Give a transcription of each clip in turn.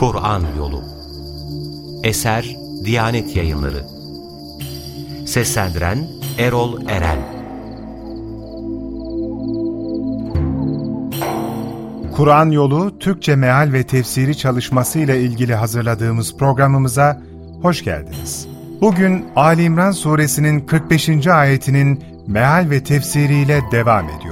Kur'an Yolu Eser Diyanet Yayınları Seslendiren Erol Eren Kur'an Yolu Türkçe Meal ve Tefsiri çalışması ile ilgili hazırladığımız programımıza hoş geldiniz. Bugün Ali İmran suresinin 45. ayetinin meal ve tefsiriyle devam ediyoruz.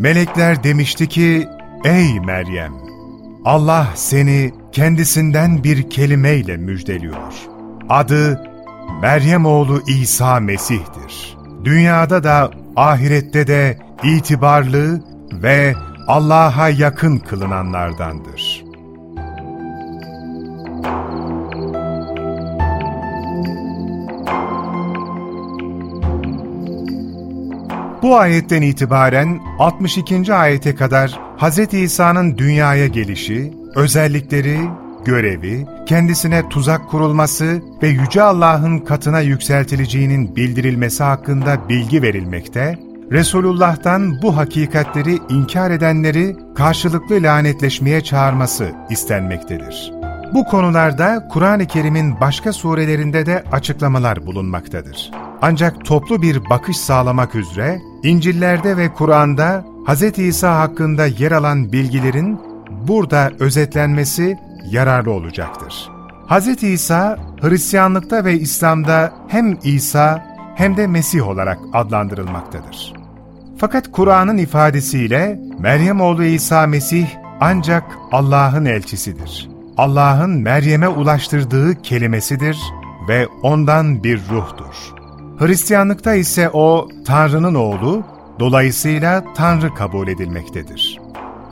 Melekler demişti ki, Ey Meryem! Allah seni kendisinden bir kelimeyle müjdeliyor. Adı Meryem oğlu İsa Mesih'tir. Dünyada da ahirette de itibarlı ve Allah'a yakın kılınanlardandır. Bu ayetten itibaren 62. ayete kadar Hz. İsa'nın dünyaya gelişi, özellikleri, görevi, kendisine tuzak kurulması ve Yüce Allah'ın katına yükseltileceğinin bildirilmesi hakkında bilgi verilmekte, Resulullah'tan bu hakikatleri inkar edenleri karşılıklı lanetleşmeye çağırması istenmektedir. Bu konularda Kur'an-ı Kerim'in başka surelerinde de açıklamalar bulunmaktadır. Ancak toplu bir bakış sağlamak üzere İncil'lerde ve Kur'an'da Hz. İsa hakkında yer alan bilgilerin burada özetlenmesi yararlı olacaktır. Hz. İsa, Hristiyanlıkta ve İslam'da hem İsa hem de Mesih olarak adlandırılmaktadır. Fakat Kur'an'ın ifadesiyle Meryem oğlu İsa Mesih ancak Allah'ın elçisidir. Allah'ın Meryem'e ulaştırdığı kelimesidir ve ondan bir ruhtur. Hristiyanlıkta ise o Tanrı'nın oğlu, dolayısıyla Tanrı kabul edilmektedir.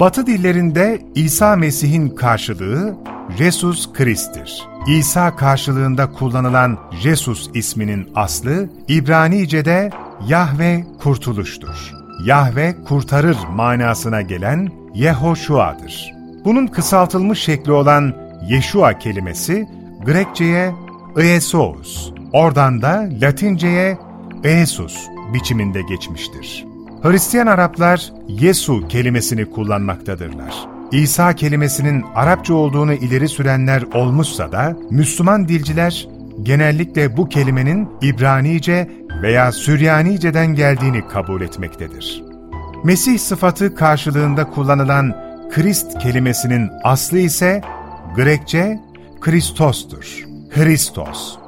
Batı dillerinde İsa Mesih'in karşılığı Jesus Christ'tir. İsa karşılığında kullanılan Jesus isminin aslı İbranice'de Yahve kurtuluştur. Yahve kurtarır manasına gelen Yehoşua'dır. Bunun kısaltılmış şekli olan Yeşua kelimesi Grekçe'ye Iesos, oradan da Latince'ye Jesus biçiminde geçmiştir. Hristiyan Araplar Yesu kelimesini kullanmaktadırlar. İsa kelimesinin Arapça olduğunu ileri sürenler olmuşsa da Müslüman dilciler genellikle bu kelimenin İbranice veya Süryanice'den geldiğini kabul etmektedir. Mesih sıfatı karşılığında kullanılan Krist kelimesinin aslı ise Grekçe Kristos'tur. Hristos.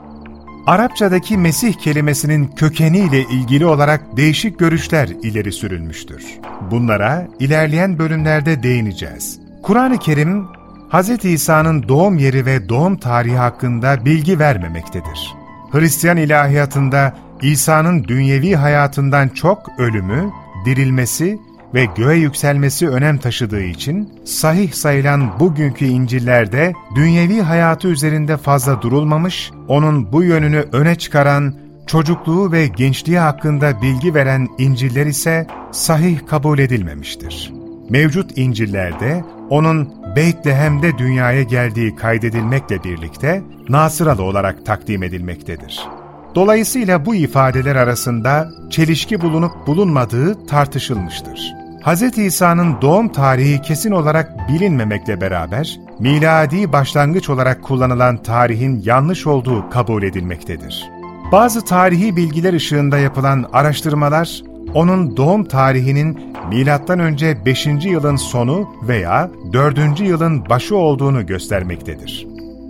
Arapçadaki Mesih kelimesinin kökeniyle ilgili olarak değişik görüşler ileri sürülmüştür. Bunlara ilerleyen bölümlerde değineceğiz. Kur'an-ı Kerim, Hz. İsa'nın doğum yeri ve doğum tarihi hakkında bilgi vermemektedir. Hristiyan ilahiyatında İsa'nın dünyevi hayatından çok ölümü, dirilmesi ve göğe yükselmesi önem taşıdığı için sahih sayılan bugünkü İncil'lerde dünyevi hayatı üzerinde fazla durulmamış, onun bu yönünü öne çıkaran, çocukluğu ve gençliği hakkında bilgi veren İncil'ler ise sahih kabul edilmemiştir. Mevcut İncil'lerde onun Beytlehem'de dünyaya geldiği kaydedilmekle birlikte Nasıralı olarak takdim edilmektedir. Dolayısıyla bu ifadeler arasında çelişki bulunup bulunmadığı tartışılmıştır. Hz. İsa'nın doğum tarihi kesin olarak bilinmemekle beraber, miladi başlangıç olarak kullanılan tarihin yanlış olduğu kabul edilmektedir. Bazı tarihi bilgiler ışığında yapılan araştırmalar, onun doğum tarihinin M.Ö. 5. yılın sonu veya 4. yılın başı olduğunu göstermektedir.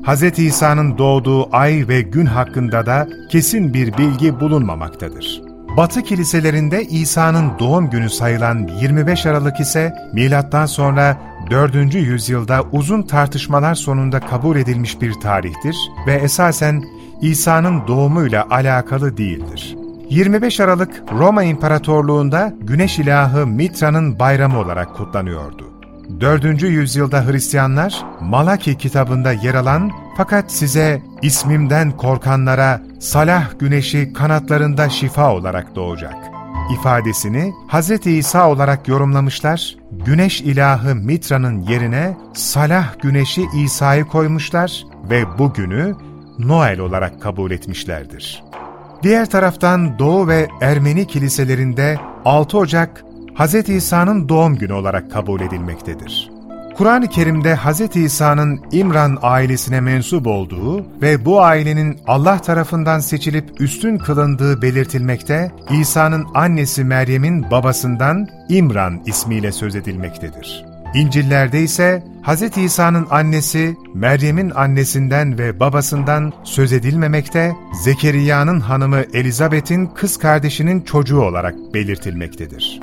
Hz. İsa'nın doğduğu ay ve gün hakkında da kesin bir bilgi bulunmamaktadır. Batı kiliselerinde İsa'nın doğum günü sayılan 25 Aralık ise milattan sonra 4. yüzyılda uzun tartışmalar sonunda kabul edilmiş bir tarihtir ve esasen İsa'nın doğumuyla alakalı değildir. 25 Aralık Roma İmparatorluğu'nda güneş ilahı Mitra'nın bayramı olarak kutlanıyordu. 4. yüzyılda Hristiyanlar, Malaki kitabında yer alan fakat size ismimden korkanlara salah güneşi kanatlarında şifa olarak doğacak ifadesini Hz. İsa olarak yorumlamışlar, güneş ilahı Mitra'nın yerine salah güneşi İsa'yı koymuşlar ve bu günü Noel olarak kabul etmişlerdir. Diğer taraftan Doğu ve Ermeni kiliselerinde 6 Ocak Hz. İsa'nın doğum günü olarak kabul edilmektedir. Kur'an-ı Kerim'de Hz. İsa'nın İmran ailesine mensup olduğu ve bu ailenin Allah tarafından seçilip üstün kılındığı belirtilmekte, İsa'nın annesi Meryem'in babasından İmran ismiyle söz edilmektedir. İncil'lerde ise Hz. İsa'nın annesi Meryem'in annesinden ve babasından söz edilmemekte, Zekeriya'nın hanımı Elizabeth'in kız kardeşinin çocuğu olarak belirtilmektedir.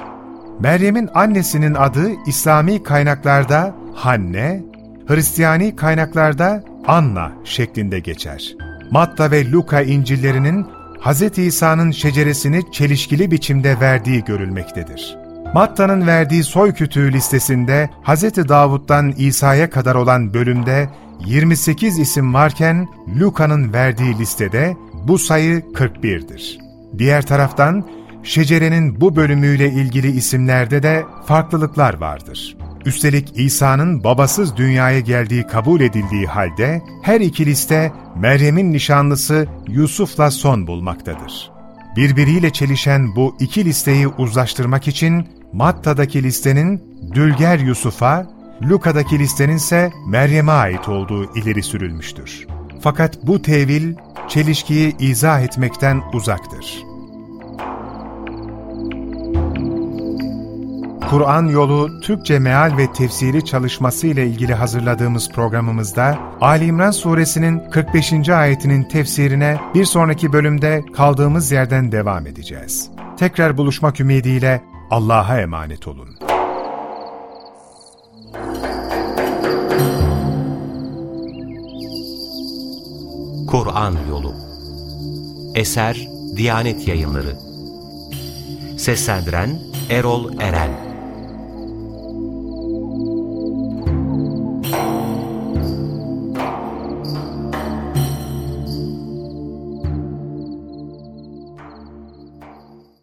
Meryem'in annesinin adı İslami kaynaklarda Hanne, Hristiyani kaynaklarda Anna şeklinde geçer. Matta ve Luka İncillerinin Hz. İsa'nın şeceresini çelişkili biçimde verdiği görülmektedir. Matta'nın verdiği soy kütüğü listesinde Hz. Davud'dan İsa'ya kadar olan bölümde 28 isim varken Luka'nın verdiği listede bu sayı 41'dir. Diğer taraftan şecerenin bu bölümüyle ilgili isimlerde de farklılıklar vardır. Üstelik İsa'nın babasız dünyaya geldiği kabul edildiği halde her iki liste Meryem'in nişanlısı Yusuf'la son bulmaktadır. Birbiriyle çelişen bu iki listeyi uzlaştırmak için Matta'daki listenin Dülger Yusuf'a, Luka'daki listenin ise Meryem'e ait olduğu ileri sürülmüştür. Fakat bu tevil çelişkiyi izah etmekten uzaktır. Kur'an yolu Türkçe meal ve tefsiri çalışması ile ilgili hazırladığımız programımızda Ali İmran suresinin 45. ayetinin tefsirine bir sonraki bölümde kaldığımız yerden devam edeceğiz. Tekrar buluşmak ümidiyle Allah'a emanet olun. Kur'an Yolu Eser Diyanet Yayınları Seslendiren Erol Eren